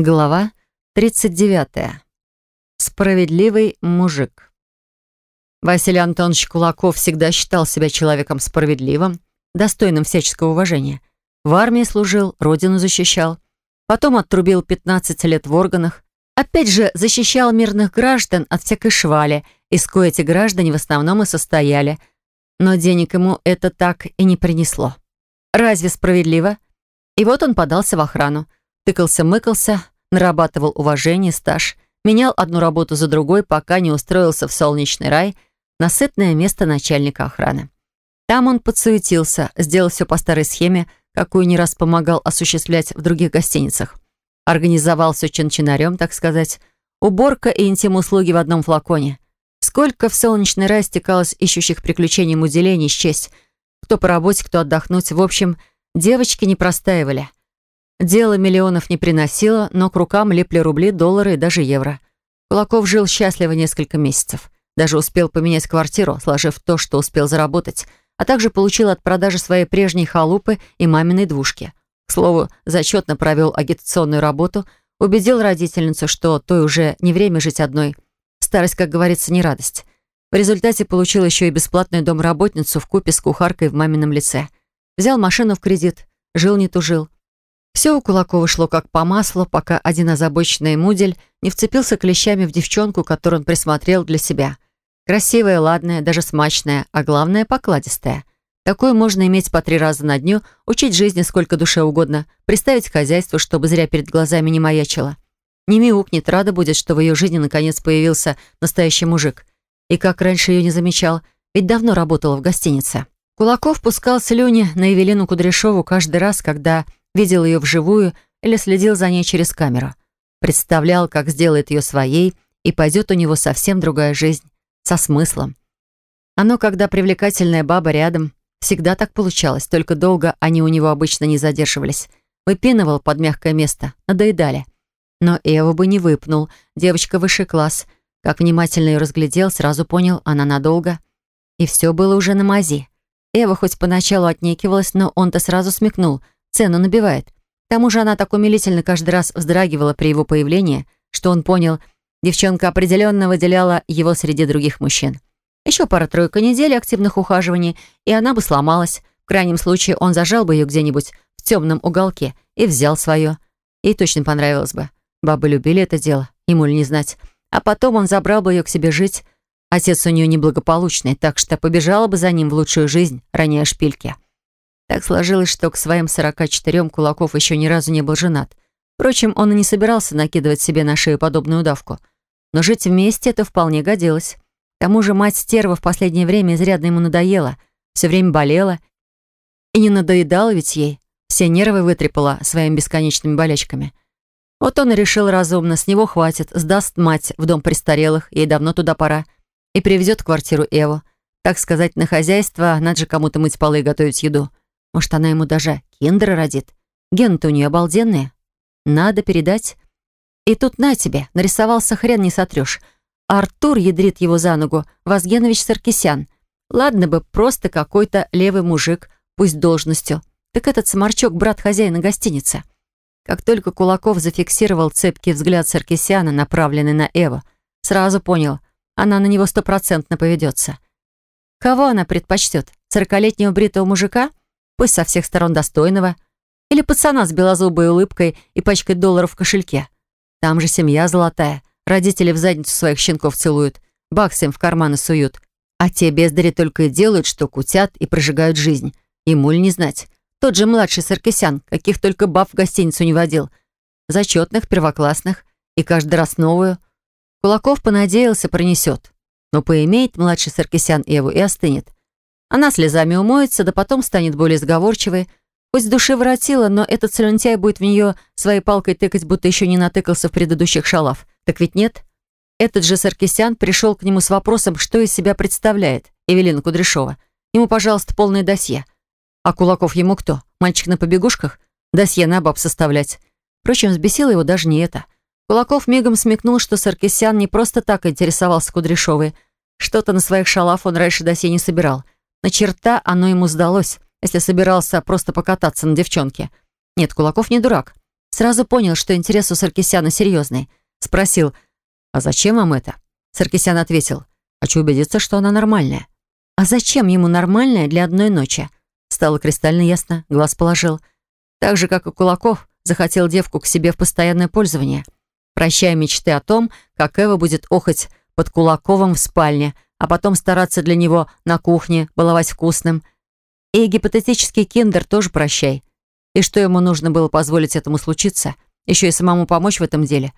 Глава 39. Справедливый мужик. Василий Антонович Кулаков всегда считал себя человеком справедливым, достойным всяческого уважения. В армии служил, родину защищал. Потом отрубил 15 лет в органах. Опять же, защищал мирных граждан от всякой швали, из кое эти граждане в основном и состояли. Но денег ему это так и не принесло. Разве справедливо? И вот он подался в охрану. Тыкался-мыкался, нарабатывал уважение, стаж, менял одну работу за другой, пока не устроился в солнечный рай на сытное место начальника охраны. Там он подсуетился, сделал все по старой схеме, какую не раз помогал осуществлять в других гостиницах. Организовал все чин-чинарем, так сказать. Уборка и интим-услуги в одном флаконе. Сколько в солнечный рай стекалось ищущих приключений муделений счесть. Кто по работе, кто отдохнуть. В общем, девочки не простаивали. Дело миллионов не приносило, но к рукам липли рубли, доллары и даже евро. Кулаков жил счастливо несколько месяцев. Даже успел поменять квартиру, сложив то, что успел заработать, а также получил от продажи своей прежней халупы и маминой двушки. К слову, зачетно провел агитационную работу, убедил родительницу, что той уже не время жить одной. Старость, как говорится, не радость. В результате получил еще и бесплатную домработницу в купе с кухаркой в мамином лице. Взял машину в кредит, жил не тужил. Все у Кулакова шло как по маслу, пока один озабоченный мудель не вцепился клещами в девчонку, которую он присмотрел для себя. Красивая, ладная, даже смачная, а главное, покладистая. Такую можно иметь по три раза на дню, учить жизни сколько душе угодно, приставить хозяйство, чтобы зря перед глазами не маячило. Не мяукнет, рада будет, что в ее жизни наконец появился настоящий мужик. И как раньше ее не замечал, ведь давно работала в гостинице. Кулаков пускал слюни на Евелину Кудряшову каждый раз, когда видел ее вживую или следил за ней через камеру. Представлял, как сделает ее своей, и пойдет у него совсем другая жизнь, со смыслом. Оно, когда привлекательная баба рядом, всегда так получалось, только долго они у него обычно не задерживались. Выпинывал под мягкое место, надоедали. Но Эва бы не выпнул, девочка высший класс. Как внимательно ее разглядел, сразу понял, она надолго. И все было уже на мази. Эва хоть поначалу отнекивалась, но он-то сразу смекнул — цену набивает. К тому же она так умилительно каждый раз вздрагивала при его появлении, что он понял, девчонка определенно выделяла его среди других мужчин. Еще пара-тройка недель активных ухаживаний, и она бы сломалась. В крайнем случае он зажал бы ее где-нибудь в темном уголке и взял свое. Ей точно понравилось бы. Бабы любили это дело, ему ли не знать. А потом он забрал бы ее к себе жить. Отец у нее неблагополучный, так что побежала бы за ним в лучшую жизнь, роняя шпильки. Так сложилось, что к своим 44 Кулаков еще ни разу не был женат. Впрочем, он и не собирался накидывать себе на шею подобную удавку. Но жить вместе это вполне годилось. К тому же мать стерва в последнее время изрядно ему надоела, все время болела. И не надоедала ведь ей. Все нервы вытрепала своими бесконечными болячками. Вот он и решил разумно, с него хватит, сдаст мать в дом престарелых, ей давно туда пора, и привезет квартиру Эву. Так сказать, на хозяйство, надо же кому-то мыть полы и готовить еду. Может, она ему даже киндера родит. Ген-то у нее обалденные. Надо передать. И тут на тебе, нарисовался хрен не сотрешь. Артур ядрит его за ногу, Вазгенович Саркисян. Ладно бы, просто какой-то левый мужик, пусть должностью. Так этот сморчок брат хозяина гостиницы. Как только Кулаков зафиксировал цепкий взгляд Саркисяна, направленный на Эву, сразу понял, она на него стопроцентно поведется. Кого она предпочтет? Сорокалетнего бритого мужика? Пусть со всех сторон достойного, или пацана с белозубой улыбкой и пачкой долларов в кошельке. Там же семья золотая, родители в задницу своих щенков целуют, баксы им в карманы суют, а те бездари только и делают, что кутят и прожигают жизнь. Ему ли не знать. Тот же младший Саркисян, каких только баб в гостиницу не водил. Зачетных, первоклассных и каждый раз новую. Кулаков понадеялся, пронесет. Но поимеет младший Саркисян Эву и остынет. Она слезами умоется, да потом станет более сговорчивой. Пусть в душе воротила, но этот слюнтяй будет в нее своей палкой тыкать, будто еще не натыкался в предыдущих шалав. Так ведь нет? Этот же Саркисян пришел к нему с вопросом, что из себя представляет Эвелина Кудряшова. Ему, пожалуйста, полное досье. А Кулаков ему кто? Мальчик на побегушках? Досье на баб составлять. Впрочем, взбесило его даже не это. Кулаков мигом смекнул, что Саркисян не просто так интересовался Кудряшовой. Что-то на своих шалав он раньше досье не собирал. На черта оно ему сдалось, если собирался просто покататься на девчонке. Нет, Кулаков не дурак. Сразу понял, что интерес у Саркисяна серьезный. Спросил, «А зачем вам это?» Саркисян ответил, «Хочу убедиться, что она нормальная». «А зачем ему нормальная для одной ночи?» Стало кристально ясно, глаз положил. Так же, как и Кулаков, захотел девку к себе в постоянное пользование, прощая мечты о том, как Эва будет охоть под Кулаковым в спальне, а потом стараться для него на кухне, баловать вкусным. И гипотетический киндер тоже прощай. И что ему нужно было позволить этому случиться? Еще и самому помочь в этом деле.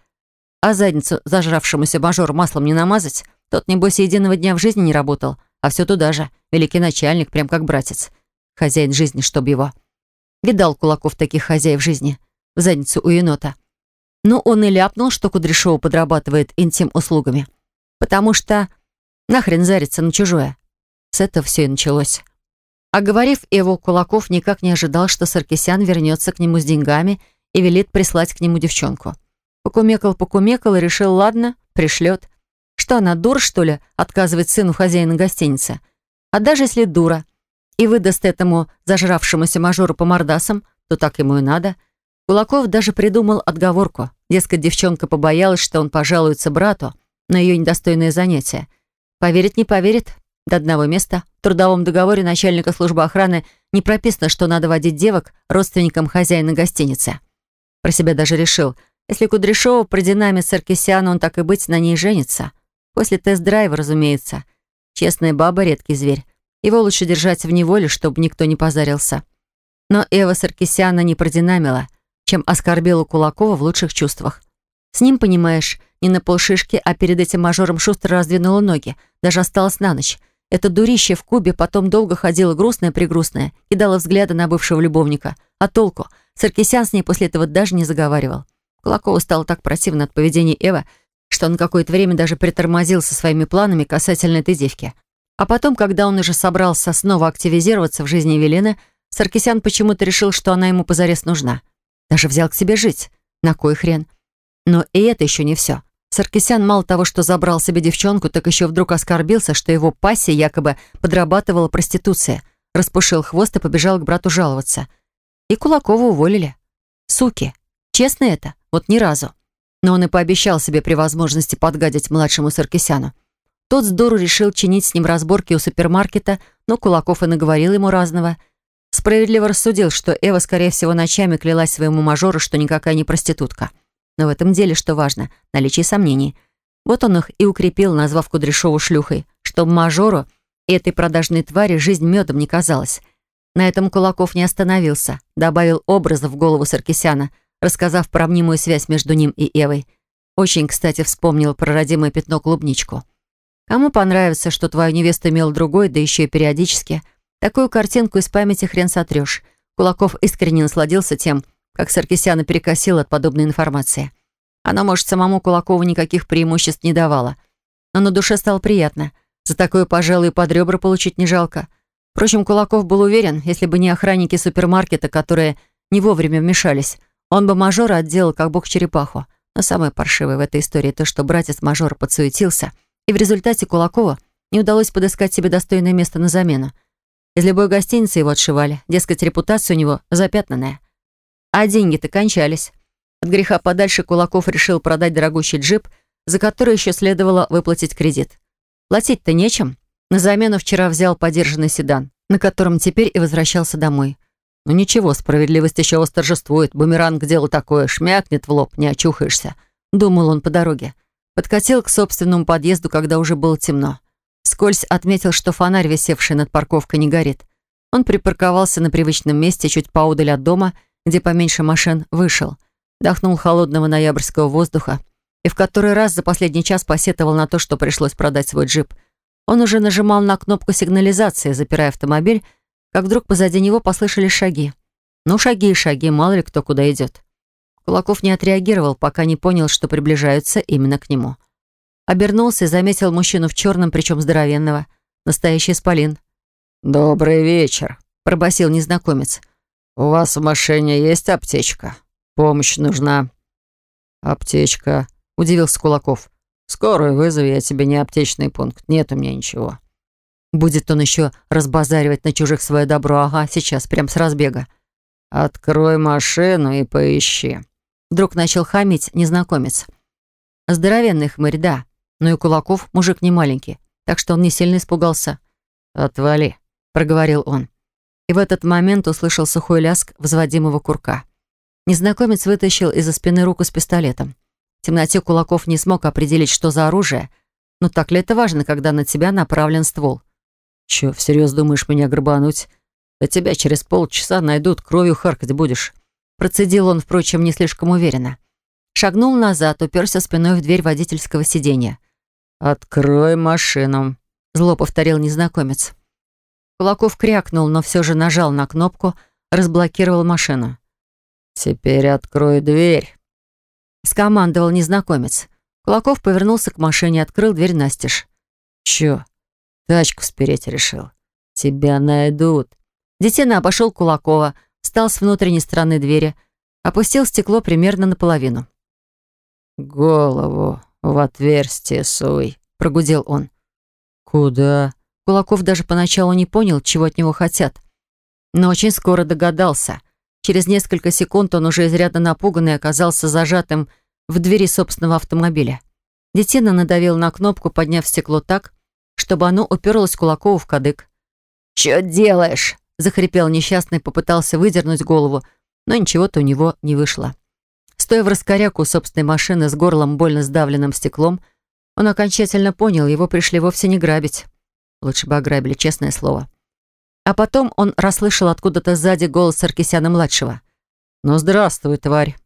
А задницу зажравшемуся мажору маслом не намазать? Тот, небось, единого дня в жизни не работал, а все туда же. Великий начальник, прям как братец. Хозяин жизни, чтоб его. Видал Кулаков таких хозяев жизни. В задницу у енота. Но он и ляпнул, что Кудряшова подрабатывает интим-услугами. Потому что нахрен зариться на чужое. С этого все и началось. Оговорив его, Кулаков никак не ожидал, что Саркисян вернется к нему с деньгами и велит прислать к нему девчонку. Покумекал-покумекал и решил, ладно, пришлет. Что она, дура, что ли, отказывать сыну хозяина гостиницы? А даже если дура, и выдаст этому зажравшемуся мажору по мордасам, то так ему и надо. Кулаков даже придумал отговорку. Дескать, девчонка побоялась, что он пожалуется брату на ее недостойное занятие. Поверит, не поверит, до одного места. В трудовом договоре начальника службы охраны не прописано, что надо водить девок родственникам хозяина гостиницы. Про себя даже решил, если Кудряшова продинамит Саркисяна, он так и быть на ней женится. После тест-драйва, разумеется. Честная баба — редкий зверь. Его лучше держать в неволе, чтобы никто не позарился. Но Эва Саркисяна не продинамила, чем оскорбила Кулакова в лучших чувствах. С ним, понимаешь, не на полшишки, а перед этим мажором шустро раздвинула ноги, даже осталась на ночь. Это дурище в кубе потом долго ходила грустная-пригрустная, кидала взгляды на бывшего любовника. А толку? Саркисян с ней после этого даже не заговаривал. Кулакову стало так противно от поведения Эвы, что он какое-то время даже притормозил со своими планами касательно этой девки. А потом, когда он уже собрался снова активизироваться в жизни Велены, Саркисян почему-то решил, что она ему позарез нужна. Даже взял к себе жить. На кой хрен? Но и это еще не все. Саркисян мало того, что забрал себе девчонку, так еще вдруг оскорбился, что его пассия якобы подрабатывала проституция, распушил хвост и побежал к брату жаловаться. И Кулакова уволили. Суки. Честно это? Вот ни разу. Но он и пообещал себе при возможности подгадить младшему Саркисяну. Тот дуру решил чинить с ним разборки у супермаркета, но Кулаков и наговорил ему разного. Справедливо рассудил, что Эва, скорее всего, ночами клялась своему мажору, что никакая не проститутка. Но в этом деле, что важно, наличие сомнений. Вот он их и укрепил, назвав Кудряшову шлюхой, чтобы мажору этой продажной твари жизнь медом не казалась. На этом Кулаков не остановился, добавил образа в голову Саркисяна, рассказав про мнимую связь между ним и Эвой. Очень, кстати, вспомнил про родимое пятно клубничку. Кому понравится, что твою невесту имел другой, да еще и периодически, такую картинку из памяти хрен сотрешь. Кулаков искренне насладился тем, как Саркисяна перекосил от подобной информации. Она, может, самому Кулакову никаких преимуществ не давала. Но на душе стало приятно. За такое, пожалуй, под ребра получить не жалко. Впрочем, Кулаков был уверен, если бы не охранники супермаркета, которые не вовремя вмешались, он бы мажора отделал, как бог черепаху. Но самое паршивое в этой истории то, что братец мажора подсуетился, и в результате Кулакова не удалось подыскать себе достойное место на замену. Из любой гостиницы его отшивали, дескать, репутация у него запятнанная. А деньги-то кончались. От греха подальше Кулаков решил продать дорогущий джип, за который еще следовало выплатить кредит. Платить-то нечем. На замену вчера взял подержанный седан, на котором теперь и возвращался домой. Ну ничего, справедливость еще восторжествует. Бумеранг дело такое, шмякнет в лоб, не очухаешься. Думал он по дороге. Подкатил к собственному подъезду, когда уже было темно. Скользь отметил, что фонарь, висевший над парковкой, не горит. Он припарковался на привычном месте чуть поудаль от дома где поменьше машин, вышел, вдохнул холодного ноябрьского воздуха и в который раз за последний час посетовал на то, что пришлось продать свой джип. Он уже нажимал на кнопку сигнализации, запирая автомобиль, как вдруг позади него послышались шаги. Ну, шаги и шаги, мало ли кто куда идет. Кулаков не отреагировал, пока не понял, что приближаются именно к нему. Обернулся и заметил мужчину в черном, причем здоровенного. Настоящий исполин. «Добрый вечер», — пробасил незнакомец. «У вас в машине есть аптечка? Помощь нужна». «Аптечка», — удивился Кулаков. «Скорую вызови, я тебе не аптечный пункт. Нет у меня ничего». Будет он еще разбазаривать на чужих свое добро. Ага, сейчас, прям с разбега. «Открой машину и поищи». Вдруг начал хамить незнакомец. Здоровенный хмырь, да, но и Кулаков мужик не маленький, так что он не сильно испугался. «Отвали», — проговорил он. И в этот момент услышал сухой ляск взводимого курка. Незнакомец вытащил из-за спины руку с пистолетом. В темноте Кулаков не смог определить, что за оружие, но так ли это важно, когда на тебя направлен ствол? «Чё, всерьез думаешь меня грабануть? Да тебя через полчаса найдут, кровью харкать будешь». Процедил он, впрочем, не слишком уверенно. Шагнул назад, уперся спиной в дверь водительского сиденья. «Открой машину», — зло повторил незнакомец. Кулаков крякнул, но все же нажал на кнопку, разблокировал машину. «Теперь открой дверь», — скомандовал незнакомец. Кулаков повернулся к машине, открыл дверь настежь. «Чё, тачку спереть решил? Тебя найдут». Детина обошел Кулакова, встал с внутренней стороны двери, опустил стекло примерно наполовину. «Голову в отверстие суй», — прогудел он. «Куда?» Кулаков даже поначалу не понял, чего от него хотят. Но очень скоро догадался. Через несколько секунд он уже изрядно напуганный оказался зажатым в двери собственного автомобиля. Детина надавил на кнопку, подняв стекло так, чтобы оно уперлось Кулакову в кадык. «Чё делаешь?» — захрипел несчастный, попытался выдернуть голову, но ничего-то у него не вышло. Стоя в раскоряку собственной машины с горлом больно сдавленным стеклом, он окончательно понял, его пришли вовсе не грабить. Лучше бы ограбили, честное слово. А потом он расслышал откуда-то сзади голос Саркисяна-младшего. «Ну, здравствуй, тварь!»